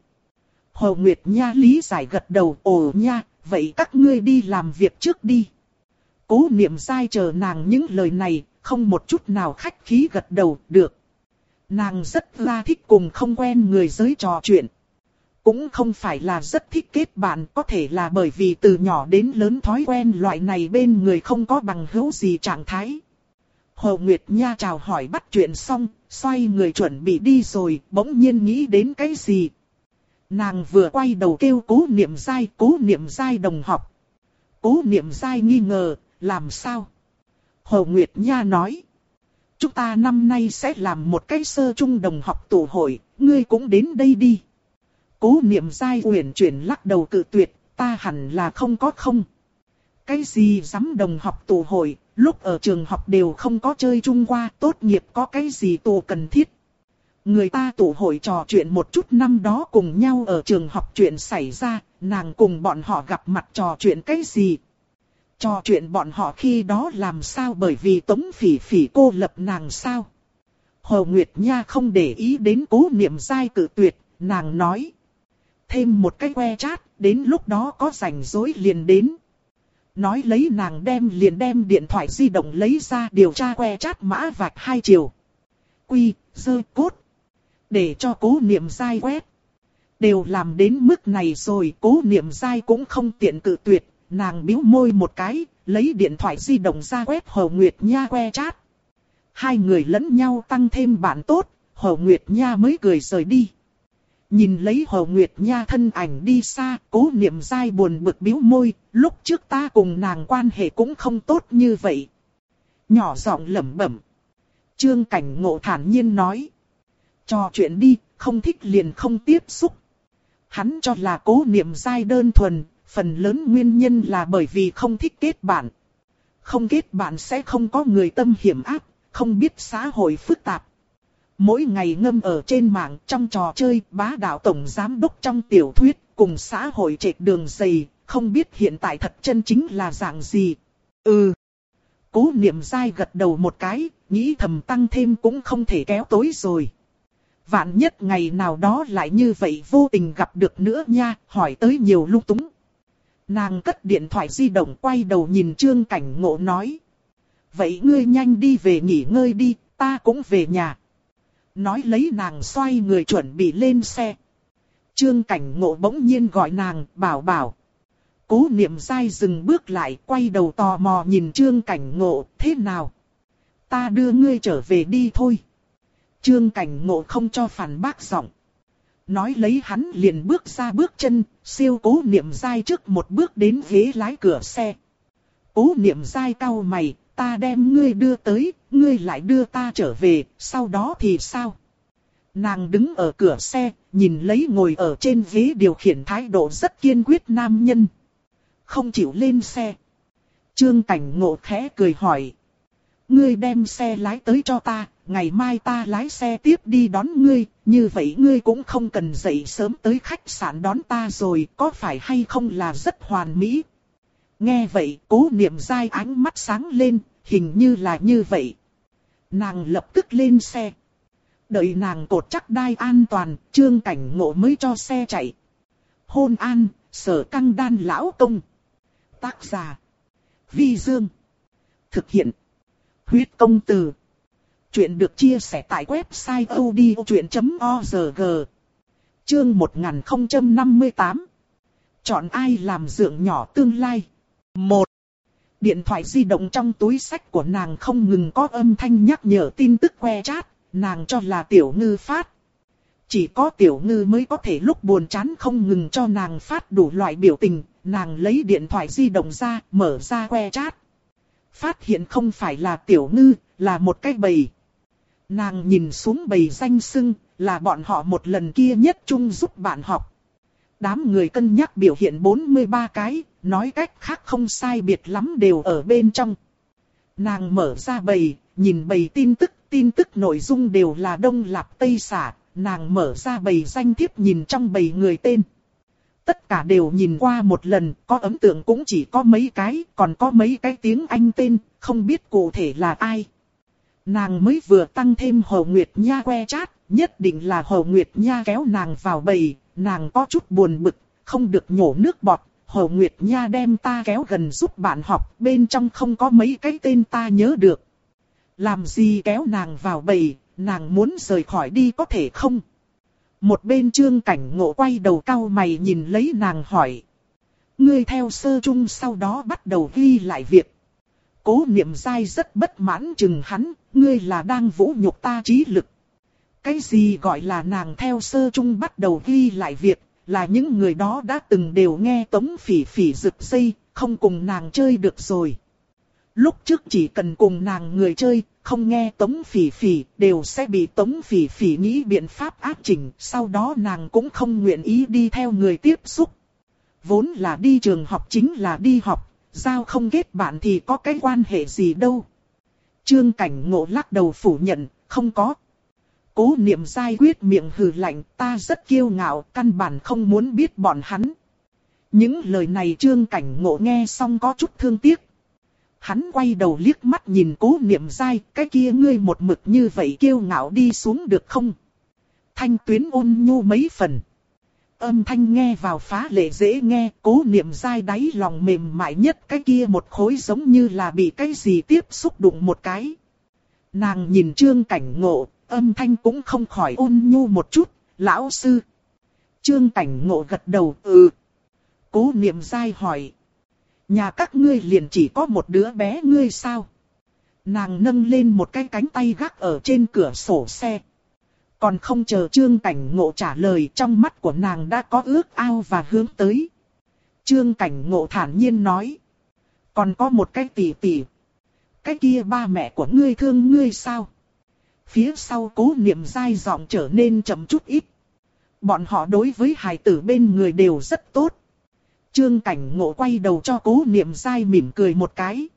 Hồ Nguyệt Nha lý giải gật đầu, ồ nha, vậy các ngươi đi làm việc trước đi. Cố niệm dai chờ nàng những lời này, không một chút nào khách khí gật đầu, được. Nàng rất ra thích cùng không quen người giới trò chuyện. Cũng không phải là rất thích kết bạn, có thể là bởi vì từ nhỏ đến lớn thói quen loại này bên người không có bằng hữu gì trạng thái. Hồ Nguyệt Nha chào hỏi bắt chuyện xong, xoay người chuẩn bị đi rồi, bỗng nhiên nghĩ đến cái gì. Nàng vừa quay đầu kêu cố niệm dai, cố niệm dai đồng học. Cố niệm dai nghi ngờ, làm sao? Hồ Nguyệt Nha nói. Chúng ta năm nay sẽ làm một cái sơ trung đồng học tụ hội, ngươi cũng đến đây đi. Cố niệm dai uyển chuyển lắc đầu cự tuyệt, ta hẳn là không có không. Cái gì dám đồng học tụ hội, lúc ở trường học đều không có chơi chung qua, tốt nghiệp có cái gì tụ cần thiết. Người ta tụ hội trò chuyện một chút năm đó cùng nhau ở trường học chuyện xảy ra, nàng cùng bọn họ gặp mặt trò chuyện cái gì. Trò chuyện bọn họ khi đó làm sao bởi vì tống phỉ phỉ cô lập nàng sao. Hồ Nguyệt Nha không để ý đến cố niệm dai cự tuyệt, nàng nói. Thêm một cái que chat, đến lúc đó có rảnh rối liền đến. Nói lấy nàng đem liền đem điện thoại di động lấy ra điều tra que chat mã vạch hai chiều. Quy, dơ, cốt. Để cho cố niệm dai quét. Đều làm đến mức này rồi cố niệm dai cũng không tiện cự tuyệt. Nàng biếu môi một cái, lấy điện thoại di động ra quét Hồ Nguyệt Nha que chat. Hai người lẫn nhau tăng thêm bạn tốt, Hồ Nguyệt Nha mới cười rời đi. Nhìn lấy Hồ Nguyệt Nha thân ảnh đi xa, cố niệm dai buồn bực biếu môi, lúc trước ta cùng nàng quan hệ cũng không tốt như vậy. Nhỏ giọng lẩm bẩm. Trương Cảnh Ngộ thản nhiên nói. Trò chuyện đi, không thích liền không tiếp xúc. Hắn cho là cố niệm dai đơn thuần, phần lớn nguyên nhân là bởi vì không thích kết bạn. Không kết bạn sẽ không có người tâm hiểm ác, không biết xã hội phức tạp. Mỗi ngày ngâm ở trên mạng trong trò chơi bá đạo tổng giám đốc trong tiểu thuyết cùng xã hội trệt đường dày, không biết hiện tại thật chân chính là dạng gì. Ừ. Cố niệm dai gật đầu một cái, nghĩ thầm tăng thêm cũng không thể kéo tối rồi. Vạn nhất ngày nào đó lại như vậy vô tình gặp được nữa nha, hỏi tới nhiều lung túng. Nàng cất điện thoại di động quay đầu nhìn trương cảnh ngộ nói. Vậy ngươi nhanh đi về nghỉ ngơi đi, ta cũng về nhà. Nói lấy nàng xoay người chuẩn bị lên xe. Trương cảnh ngộ bỗng nhiên gọi nàng, bảo bảo. Cố niệm dai dừng bước lại, quay đầu tò mò nhìn trương cảnh ngộ, thế nào? Ta đưa ngươi trở về đi thôi. Trương cảnh ngộ không cho phản bác giọng. Nói lấy hắn liền bước ra bước chân, siêu cố niệm dai trước một bước đến ghế lái cửa xe. Cố niệm dai cau mày, ta đem ngươi đưa tới, ngươi lại đưa ta trở về, sau đó thì sao? Nàng đứng ở cửa xe, nhìn lấy ngồi ở trên ghế điều khiển thái độ rất kiên quyết nam nhân. Không chịu lên xe. Trương Cảnh Ngộ khẽ cười hỏi. Ngươi đem xe lái tới cho ta, ngày mai ta lái xe tiếp đi đón ngươi, như vậy ngươi cũng không cần dậy sớm tới khách sạn đón ta rồi, có phải hay không là rất hoàn mỹ. Nghe vậy, cố niệm dai ánh mắt sáng lên, hình như là như vậy. Nàng lập tức lên xe. Đợi nàng cột chắc đai an toàn, trương cảnh ngộ mới cho xe chạy. Hôn an, sở căng đan lão công. Tác giả. Vi Dương. Thực hiện. Huyết công từ. Chuyện được chia sẻ tại website odchuyện.org. Chương 1058. Chọn ai làm dưỡng nhỏ tương lai. 1. Điện thoại di động trong túi sách của nàng không ngừng có âm thanh nhắc nhở tin tức que chat, nàng cho là tiểu ngư phát. Chỉ có tiểu ngư mới có thể lúc buồn chán không ngừng cho nàng phát đủ loại biểu tình, nàng lấy điện thoại di động ra, mở ra que chat. Phát hiện không phải là tiểu ngư, là một cái bầy. Nàng nhìn xuống bầy danh sưng, là bọn họ một lần kia nhất chung giúp bạn học. Đám người cân nhắc biểu hiện 43 cái, nói cách khác không sai biệt lắm đều ở bên trong. Nàng mở ra bầy, nhìn bầy tin tức, tin tức nội dung đều là đông lạp tây xả, nàng mở ra bầy danh thiếp nhìn trong bầy người tên. Tất cả đều nhìn qua một lần, có ấn tượng cũng chỉ có mấy cái, còn có mấy cái tiếng Anh tên, không biết cụ thể là ai. Nàng mới vừa tăng thêm Hồ Nguyệt Nha que chat, nhất định là Hồ Nguyệt Nha kéo nàng vào bầy, nàng có chút buồn bực, không được nhổ nước bọt. Hồ Nguyệt Nha đem ta kéo gần giúp bạn học, bên trong không có mấy cái tên ta nhớ được. Làm gì kéo nàng vào bầy, nàng muốn rời khỏi đi có thể không? Một bên trương cảnh ngộ quay đầu cau mày nhìn lấy nàng hỏi. Ngươi theo sơ chung sau đó bắt đầu ghi lại việc. Cố niệm dai rất bất mãn chừng hắn, ngươi là đang vũ nhục ta trí lực. Cái gì gọi là nàng theo sơ trung bắt đầu ghi lại việc, là những người đó đã từng đều nghe tống phỉ phỉ rực dây, không cùng nàng chơi được rồi. Lúc trước chỉ cần cùng nàng người chơi, không nghe tống phỉ phỉ, đều sẽ bị tống phỉ phỉ nghĩ biện pháp áp chỉnh, sau đó nàng cũng không nguyện ý đi theo người tiếp xúc. Vốn là đi trường học chính là đi học, giao không kết bạn thì có cái quan hệ gì đâu. Trương Cảnh Ngộ lắc đầu phủ nhận, không có. Cố niệm dai quyết miệng hừ lạnh, ta rất kiêu ngạo, căn bản không muốn biết bọn hắn. Những lời này Trương Cảnh Ngộ nghe xong có chút thương tiếc. Hắn quay đầu liếc mắt nhìn cố niệm dai, cái kia ngươi một mực như vậy kiêu ngạo đi xuống được không? Thanh tuyến ôn nhu mấy phần. Âm thanh nghe vào phá lệ dễ nghe, cố niệm dai đáy lòng mềm mại nhất cái kia một khối giống như là bị cái gì tiếp xúc đụng một cái. Nàng nhìn trương cảnh ngộ, âm thanh cũng không khỏi ôn nhu một chút, lão sư. Trương cảnh ngộ gật đầu, ừ. Cố niệm dai hỏi. Nhà các ngươi liền chỉ có một đứa bé ngươi sao? Nàng nâng lên một cái cánh tay gác ở trên cửa sổ xe. Còn không chờ trương cảnh ngộ trả lời trong mắt của nàng đã có ước ao và hướng tới. Trương cảnh ngộ thản nhiên nói. Còn có một cái tỷ tỷ. Cái kia ba mẹ của ngươi thương ngươi sao? Phía sau cố niệm dai giọng trở nên chậm chút ít. Bọn họ đối với hài tử bên người đều rất tốt. Trương cảnh ngộ quay đầu cho cố niệm dai mỉm cười một cái.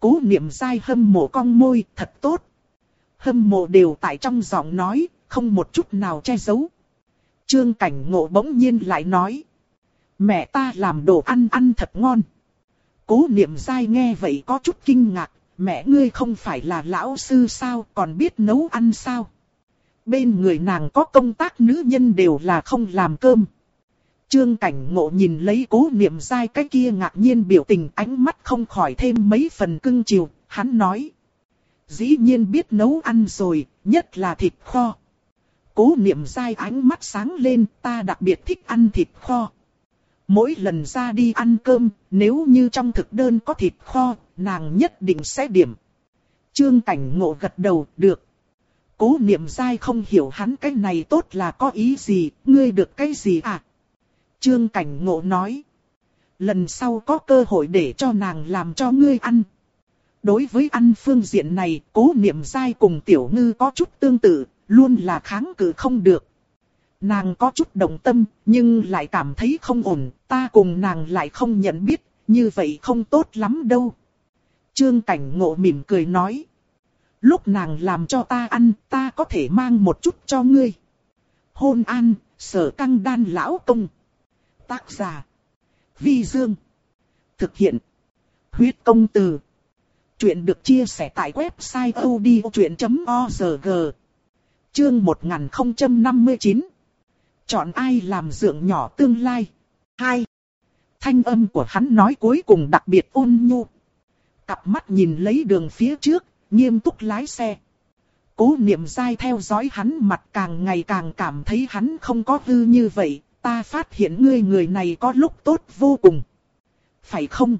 Cố niệm dai hâm mộ cong môi, thật tốt. Hâm mộ đều tại trong giọng nói, không một chút nào che giấu. Trương cảnh ngộ bỗng nhiên lại nói. Mẹ ta làm đồ ăn ăn thật ngon. Cố niệm dai nghe vậy có chút kinh ngạc. Mẹ ngươi không phải là lão sư sao còn biết nấu ăn sao. Bên người nàng có công tác nữ nhân đều là không làm cơm. Trương cảnh ngộ nhìn lấy cố niệm dai cái kia ngạc nhiên biểu tình ánh mắt không khỏi thêm mấy phần cưng chiều, hắn nói. Dĩ nhiên biết nấu ăn rồi, nhất là thịt kho. Cố niệm dai ánh mắt sáng lên, ta đặc biệt thích ăn thịt kho. Mỗi lần ra đi ăn cơm, nếu như trong thực đơn có thịt kho, nàng nhất định sẽ điểm. Trương cảnh ngộ gật đầu, được. Cố niệm dai không hiểu hắn cái này tốt là có ý gì, ngươi được cái gì à? Trương cảnh ngộ nói. Lần sau có cơ hội để cho nàng làm cho ngươi ăn. Đối với ăn phương diện này, cố niệm dai cùng tiểu ngư có chút tương tự, luôn là kháng cự không được. Nàng có chút động tâm, nhưng lại cảm thấy không ổn, ta cùng nàng lại không nhận biết, như vậy không tốt lắm đâu. Trương Cảnh Ngộ mỉm cười nói. Lúc nàng làm cho ta ăn, ta có thể mang một chút cho ngươi. Hôn an, sở căng đan lão công. Tác giả. Vi Dương. Thực hiện. Huyết công từ. Chuyện được chia sẻ tại website odchuyện.org. Chương 1059 Chọn ai làm dưỡng nhỏ tương lai 2. Thanh âm của hắn nói cuối cùng đặc biệt ôn nhu. Cặp mắt nhìn lấy đường phía trước, nghiêm túc lái xe. Cố niệm dai theo dõi hắn mặt càng ngày càng cảm thấy hắn không có hư như vậy, ta phát hiện ngươi người này có lúc tốt vô cùng. Phải không?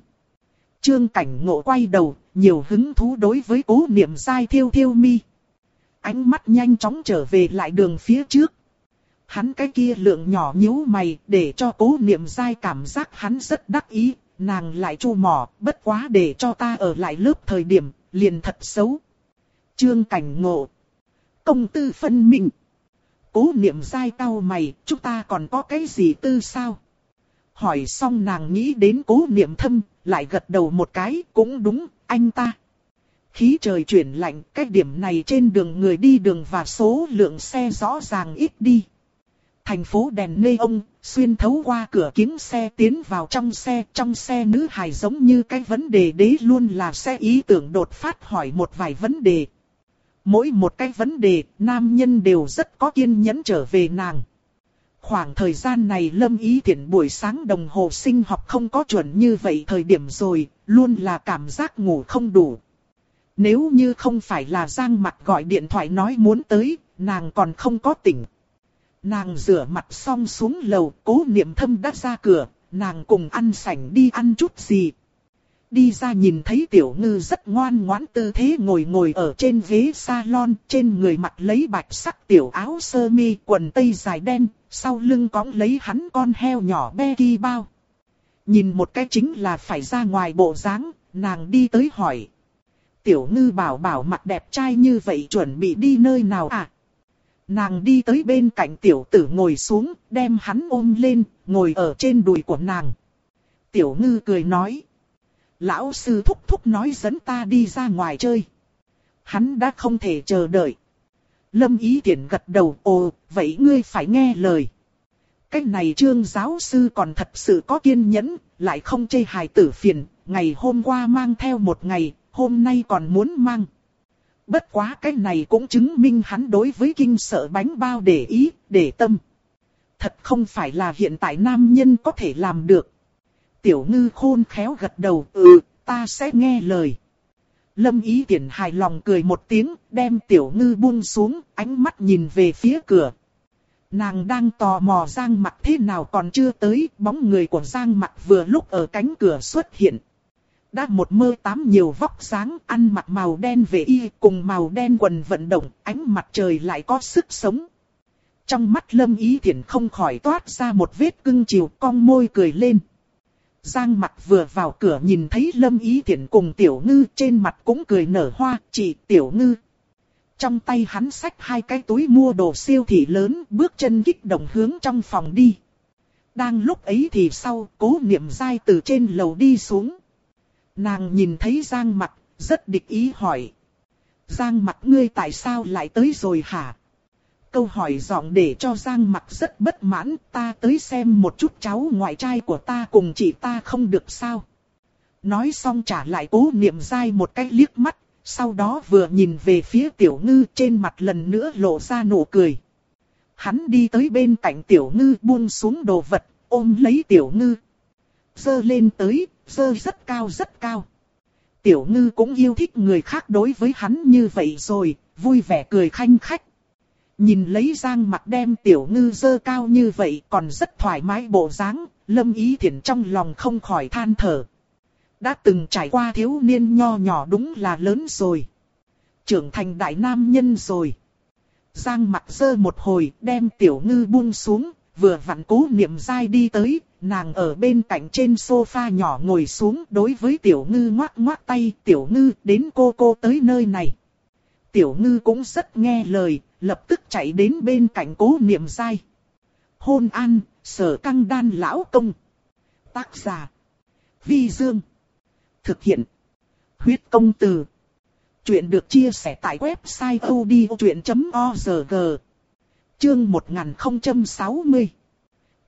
Trương cảnh ngộ quay đầu, nhiều hứng thú đối với cố niệm dai thiêu thiêu mi ánh mắt nhanh chóng trở về lại đường phía trước. Hắn cái kia lượng nhỏ nhíu mày để cho cố niệm dai cảm giác hắn rất đắc ý, nàng lại chu mỏ, bất quá để cho ta ở lại lớp thời điểm, liền thật xấu. Trương cảnh ngộ. Công tư phân minh. Cố niệm dai tao mày, chúng ta còn có cái gì tư sao? Hỏi xong nàng nghĩ đến cố niệm thâm, lại gật đầu một cái, cũng đúng, anh ta khí trời chuyển lạnh, cái điểm này trên đường người đi đường và số lượng xe rõ ràng ít đi. Thành phố đèn nê ông, xuyên thấu qua cửa kính xe tiến vào trong xe, trong xe nữ hài giống như cái vấn đề đấy luôn là xe ý tưởng đột phát hỏi một vài vấn đề. Mỗi một cái vấn đề, nam nhân đều rất có kiên nhẫn trở về nàng. Khoảng thời gian này Lâm Ý Thiển buổi sáng đồng hồ sinh học không có chuẩn như vậy thời điểm rồi, luôn là cảm giác ngủ không đủ. Nếu như không phải là Giang mặt gọi điện thoại nói muốn tới, nàng còn không có tỉnh. Nàng rửa mặt xong xuống lầu, cố niệm thâm đã ra cửa, nàng cùng ăn sảnh đi ăn chút gì. Đi ra nhìn thấy tiểu ngư rất ngoan ngoãn tư thế ngồi ngồi ở trên ghế salon, trên người mặc lấy bạch sắc tiểu áo sơ mi quần tây dài đen, sau lưng cõng lấy hắn con heo nhỏ Becky bao. Nhìn một cái chính là phải ra ngoài bộ dáng, nàng đi tới hỏi. Tiểu ngư bảo bảo mặt đẹp trai như vậy chuẩn bị đi nơi nào à? Nàng đi tới bên cạnh tiểu tử ngồi xuống, đem hắn ôm lên, ngồi ở trên đùi của nàng. Tiểu ngư cười nói. Lão sư thúc thúc nói dẫn ta đi ra ngoài chơi. Hắn đã không thể chờ đợi. Lâm ý tiện gật đầu, ồ, vậy ngươi phải nghe lời. Cách này trương giáo sư còn thật sự có kiên nhẫn, lại không chê hài tử phiền, ngày hôm qua mang theo một ngày, hôm nay còn muốn mang. Bất quá cái này cũng chứng minh hắn đối với kinh sợ bánh bao để ý, để tâm. Thật không phải là hiện tại nam nhân có thể làm được. Tiểu ngư khôn khéo gật đầu, ừ, ta sẽ nghe lời. Lâm ý tiện hài lòng cười một tiếng, đem tiểu ngư buông xuống, ánh mắt nhìn về phía cửa. Nàng đang tò mò Giang mặt thế nào còn chưa tới, bóng người của Giang mặt vừa lúc ở cánh cửa xuất hiện. Đã một mơ tám nhiều vóc dáng, ăn mặc màu đen về y cùng màu đen quần vận động, ánh mặt trời lại có sức sống. Trong mắt lâm ý thiện không khỏi toát ra một vết cưng chiều cong môi cười lên. Giang mặt vừa vào cửa nhìn thấy lâm ý thiện cùng tiểu ngư trên mặt cũng cười nở hoa, chị tiểu ngư. Trong tay hắn xách hai cái túi mua đồ siêu thị lớn, bước chân kích động hướng trong phòng đi. Đang lúc ấy thì sau, cố niệm dai từ trên lầu đi xuống. Nàng nhìn thấy Giang mặt, rất địch ý hỏi. Giang mặt ngươi tại sao lại tới rồi hả? Câu hỏi giọng để cho Giang mặt rất bất mãn, ta tới xem một chút cháu ngoại trai của ta cùng chị ta không được sao. Nói xong trả lại cố niệm dai một cái liếc mắt, sau đó vừa nhìn về phía tiểu ngư trên mặt lần nữa lộ ra nụ cười. Hắn đi tới bên cạnh tiểu ngư buông xuống đồ vật, ôm lấy tiểu ngư. Dơ lên tới, dơ rất cao rất cao. Tiểu ngư cũng yêu thích người khác đối với hắn như vậy rồi, vui vẻ cười khanh khách. Nhìn lấy giang mặt đem tiểu ngư dơ cao như vậy còn rất thoải mái bộ dáng, lâm ý thiện trong lòng không khỏi than thở. Đã từng trải qua thiếu niên nho nhỏ đúng là lớn rồi. Trưởng thành đại nam nhân rồi. Giang mặt dơ một hồi đem tiểu ngư buông xuống, vừa vặn cố niệm dai đi tới, nàng ở bên cạnh trên sofa nhỏ ngồi xuống đối với tiểu ngư ngoác ngoác tay, tiểu ngư đến cô cô tới nơi này. Tiểu ngư cũng rất nghe lời, lập tức chạy đến bên cạnh cố niệm dai. Hôn an, sở căng đan lão công. Tác giả. Vi Dương. Thực hiện. Huyết công từ. Chuyện được chia sẻ tại website odchuyện.org. Chương 1060.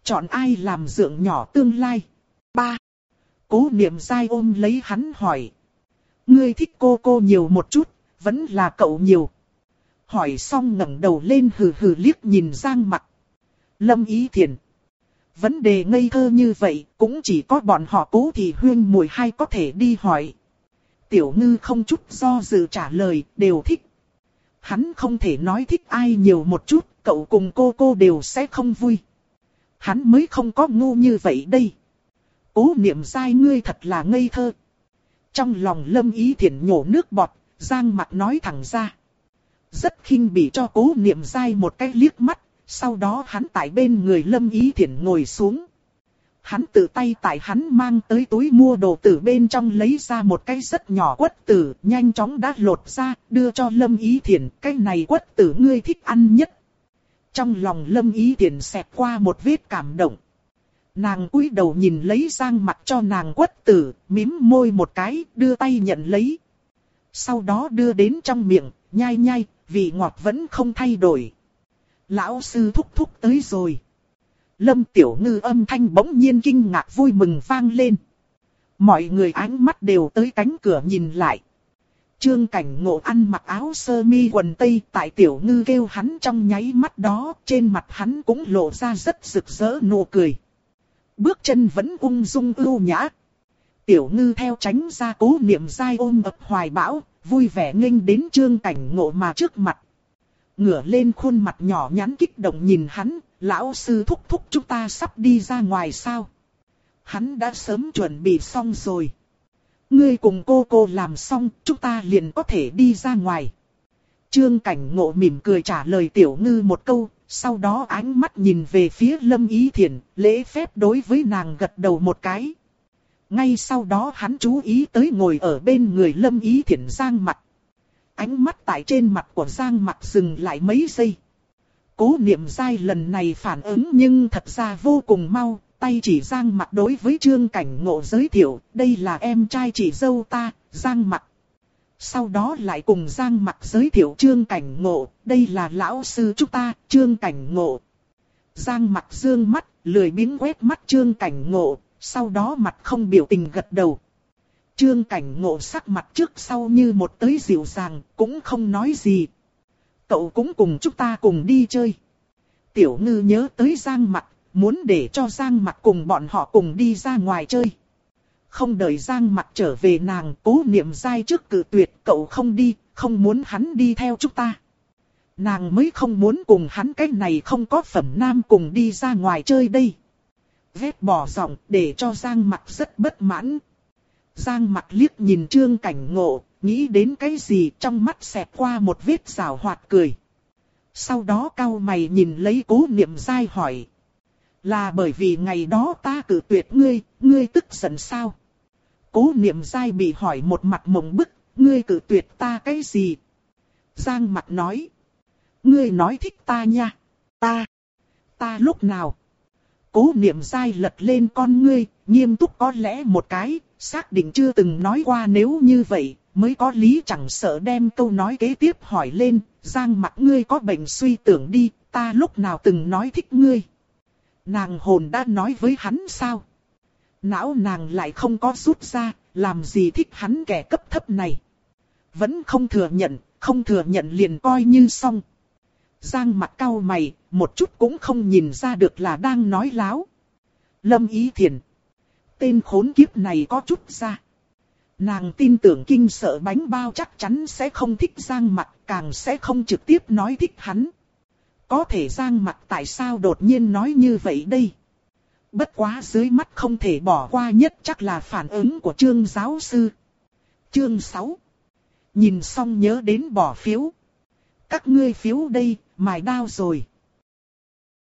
Chọn ai làm dưỡng nhỏ tương lai. 3. Cố niệm dai ôm lấy hắn hỏi. Ngươi thích cô cô nhiều một chút, vẫn là cậu nhiều. Hỏi xong ngẩng đầu lên hừ hừ liếc nhìn Giang mặt. Lâm ý thiền. Vấn đề ngây thơ như vậy cũng chỉ có bọn họ cố thì huyên mùi hay có thể đi hỏi. Tiểu ngư không chút do dự trả lời, đều thích. Hắn không thể nói thích ai nhiều một chút, cậu cùng cô cô đều sẽ không vui. Hắn mới không có ngu như vậy đây. Cố niệm sai ngươi thật là ngây thơ. Trong lòng lâm ý thiện nhổ nước bọt, giang mặt nói thẳng ra. Rất khinh bỉ cho cố niệm dai một cái liếc mắt, sau đó hắn tại bên người lâm ý thiện ngồi xuống. Hắn tự tay tại hắn mang tới túi mua đồ từ bên trong lấy ra một cái rất nhỏ quất tử, nhanh chóng đã lột ra, đưa cho lâm ý thiển cái này quất tử ngươi thích ăn nhất. Trong lòng lâm ý tiền xẹt qua một vết cảm động. Nàng cúi đầu nhìn lấy giang mặt cho nàng quất tử, mím môi một cái, đưa tay nhận lấy. Sau đó đưa đến trong miệng, nhai nhai, vị ngọt vẫn không thay đổi. Lão sư thúc thúc tới rồi. Lâm Tiểu Ngư âm thanh bỗng nhiên kinh ngạc vui mừng vang lên. Mọi người ánh mắt đều tới cánh cửa nhìn lại. Trương cảnh ngộ ăn mặc áo sơ mi quần tây tại Tiểu Ngư kêu hắn trong nháy mắt đó, trên mặt hắn cũng lộ ra rất rực rỡ nụ cười. Bước chân vẫn ung dung ưu nhã. Tiểu Ngư theo tránh ra cố niệm dai ôm ập hoài bão, vui vẻ nghênh đến trương cảnh ngộ mà trước mặt. Ngửa lên khuôn mặt nhỏ nhắn kích động nhìn hắn, lão sư thúc thúc chúng ta sắp đi ra ngoài sao. Hắn đã sớm chuẩn bị xong rồi. Ngươi cùng cô cô làm xong, chúng ta liền có thể đi ra ngoài. Trương Cảnh Ngộ mỉm cười trả lời Tiểu Ngư một câu, sau đó ánh mắt nhìn về phía Lâm Ý Thiển, lễ phép đối với nàng gật đầu một cái. Ngay sau đó hắn chú ý tới ngồi ở bên người Lâm Ý Thiển Giang mặt. Ánh mắt tại trên mặt của Giang mặt dừng lại mấy giây. Cố niệm dai lần này phản ứng nhưng thật ra vô cùng mau, tay chỉ Giang mặt đối với Trương Cảnh Ngộ giới thiệu, đây là em trai chị dâu ta, Giang mặt. Sau đó lại cùng Giang mặt giới thiệu Trương Cảnh Ngộ, đây là lão sư chúng ta, Trương Cảnh Ngộ. Giang mặt dương mắt, lười biếng quét mắt Trương Cảnh Ngộ, sau đó mặt không biểu tình gật đầu. Trương Cảnh Ngộ sắc mặt trước sau như một tới dịu dàng, cũng không nói gì. Cậu cũng cùng chúng ta cùng đi chơi. Tiểu ngư nhớ tới Giang mặt, muốn để cho Giang mặt cùng bọn họ cùng đi ra ngoài chơi. Không đợi Giang mặt trở về nàng cố niệm dai trước cử tuyệt cậu không đi, không muốn hắn đi theo chúng ta. Nàng mới không muốn cùng hắn cái này không có phẩm nam cùng đi ra ngoài chơi đây. Vết bỏ giọng để cho Giang mặt rất bất mãn. Giang mặt liếc nhìn trương cảnh ngộ, nghĩ đến cái gì trong mắt xẹt qua một vết rào hoạt cười. Sau đó cao mày nhìn lấy cố niệm dai hỏi. Là bởi vì ngày đó ta cử tuyệt ngươi, ngươi tức giận sao? Cố niệm dai bị hỏi một mặt mộng bức, ngươi cử tuyệt ta cái gì? Giang mặt nói. Ngươi nói thích ta nha. Ta. Ta lúc nào? Cố niệm dai lật lên con ngươi, nghiêm túc có lẽ một cái, xác định chưa từng nói qua nếu như vậy, mới có lý chẳng sợ đem câu nói kế tiếp hỏi lên, Giang mặt ngươi có bệnh suy tưởng đi, ta lúc nào từng nói thích ngươi. Nàng hồn đã nói với hắn sao? Não nàng lại không có rút ra, làm gì thích hắn kẻ cấp thấp này. Vẫn không thừa nhận, không thừa nhận liền coi như xong. Giang mặt cau mày, một chút cũng không nhìn ra được là đang nói láo. Lâm Ý Thiền. Tên khốn kiếp này có chút ra. Nàng tin tưởng kinh sợ bánh bao chắc chắn sẽ không thích Giang mặt, càng sẽ không trực tiếp nói thích hắn. Có thể Giang mặt tại sao đột nhiên nói như vậy đây? Bất quá dưới mắt không thể bỏ qua nhất chắc là phản ứng của trương giáo sư. Chương 6 Nhìn xong nhớ đến bỏ phiếu. Các ngươi phiếu đây, mài đao rồi.